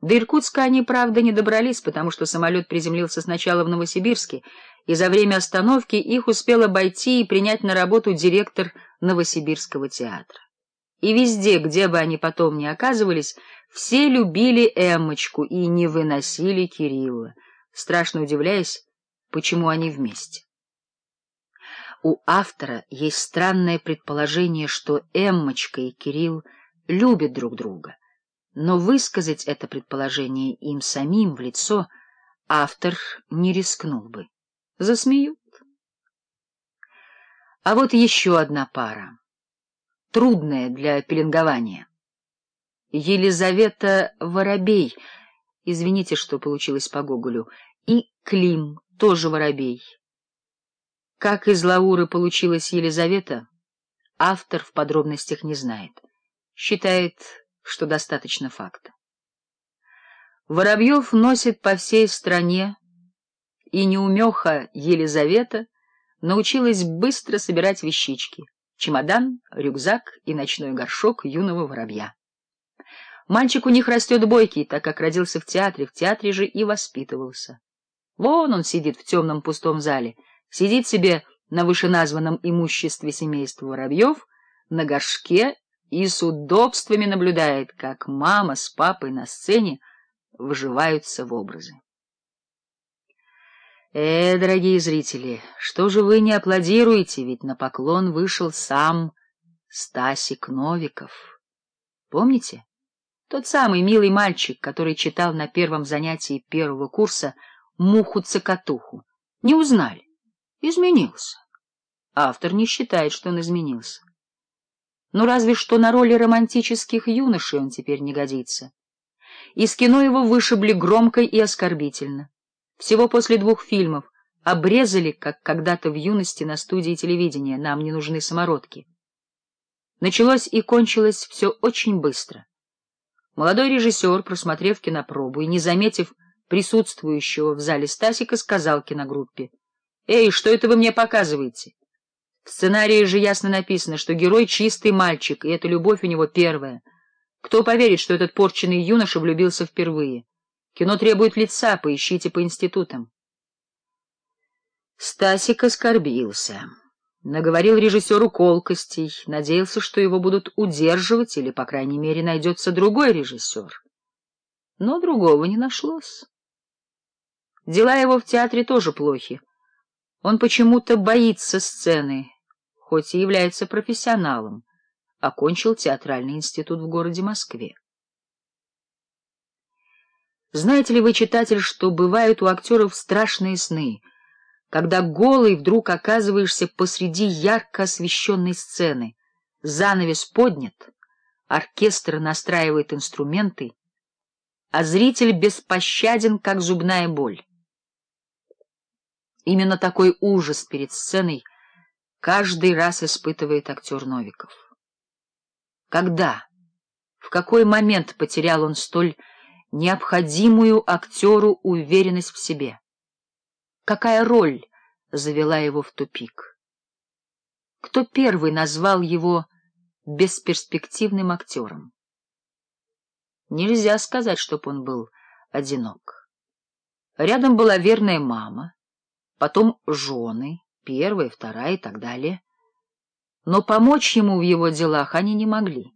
До Иркутска они, правда, не добрались, потому что самолет приземлился сначала в Новосибирске, и за время остановки их успел обойти и принять на работу директор Новосибирского театра. И везде, где бы они потом ни оказывались, все любили Эммочку и не выносили Кирилла, страшно удивляясь, почему они вместе. У автора есть странное предположение, что Эммочка и Кирилл любят друг друга но высказать это предположение им самим в лицо автор не рискнул бы. Засмеют. А вот еще одна пара, трудная для пеленгования. Елизавета Воробей, извините, что получилось по Гоголю, и Клим, тоже Воробей. Как из Лауры получилась Елизавета, автор в подробностях не знает. Считает что достаточно факта. Воробьев носит по всей стране, и неумеха Елизавета научилась быстро собирать вещички — чемодан, рюкзак и ночной горшок юного воробья. Мальчик у них растет бойкий, так как родился в театре, в театре же и воспитывался. Вон он сидит в темном пустом зале, сидит себе на вышеназванном имуществе семейства Воробьев, на горшке и с удобствами наблюдает, как мама с папой на сцене вживаются в образы. Э, дорогие зрители, что же вы не аплодируете, ведь на поклон вышел сам Стасик Новиков. Помните? Тот самый милый мальчик, который читал на первом занятии первого курса «Муху-цокотуху». Не узнали. Изменился. Автор не считает, что он изменился. Ну, разве что на роли романтических юношей он теперь не годится. Из кино его вышибли громко и оскорбительно. Всего после двух фильмов обрезали, как когда-то в юности на студии телевидения «Нам не нужны самородки». Началось и кончилось все очень быстро. Молодой режиссер, просмотрев кинопробу и не заметив присутствующего в зале Стасика, сказал киногруппе, «Эй, что это вы мне показываете?» В сценарии же ясно написано, что герой — чистый мальчик, и эта любовь у него первая. Кто поверит, что этот порченный юноша влюбился впервые? Кино требует лица, поищите по институтам. Стасик оскорбился. Наговорил режиссеру колкостей, надеялся, что его будут удерживать, или, по крайней мере, найдется другой режиссер. Но другого не нашлось. Дела его в театре тоже плохи. Он почему-то боится сцены, хоть и является профессионалом, окончил театральный институт в городе Москве. Знаете ли вы, читатель, что бывают у актеров страшные сны, когда голый вдруг оказываешься посреди ярко освещенной сцены, занавес поднят, оркестр настраивает инструменты, а зритель беспощаден, как зубная боль. Именно такой ужас перед сценой каждый раз испытывает актер Новиков. Когда, в какой момент потерял он столь необходимую актеру уверенность в себе? Какая роль завела его в тупик? Кто первый назвал его бесперспективным актером? Нельзя сказать, чтоб он был одинок. Рядом была верная мама — потом жены, первая, вторая и так далее. Но помочь ему в его делах они не могли.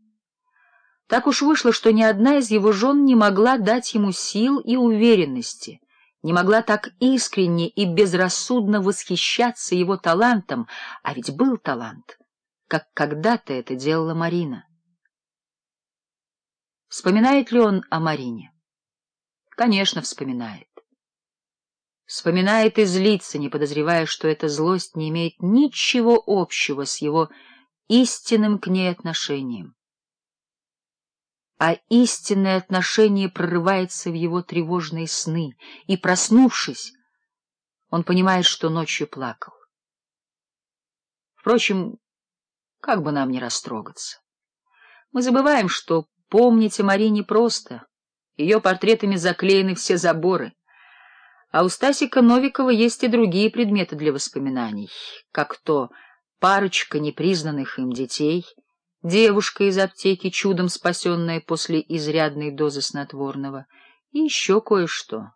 Так уж вышло, что ни одна из его жен не могла дать ему сил и уверенности, не могла так искренне и безрассудно восхищаться его талантом, а ведь был талант, как когда-то это делала Марина. Вспоминает ли он о Марине? Конечно, вспоминает вспоминает и злится, не подозревая, что эта злость не имеет ничего общего с его истинным к ней отношением. А истинное отношение прорывается в его тревожные сны, и, проснувшись, он понимает, что ночью плакал. Впрочем, как бы нам не растрогаться. Мы забываем, что помнить о Марине просто, ее портретами заклеены все заборы — а у Стасика Новикова есть и другие предметы для воспоминаний, как то парочка непризнанных им детей, девушка из аптеки, чудом спасенная после изрядной дозы снотворного, и еще кое-что.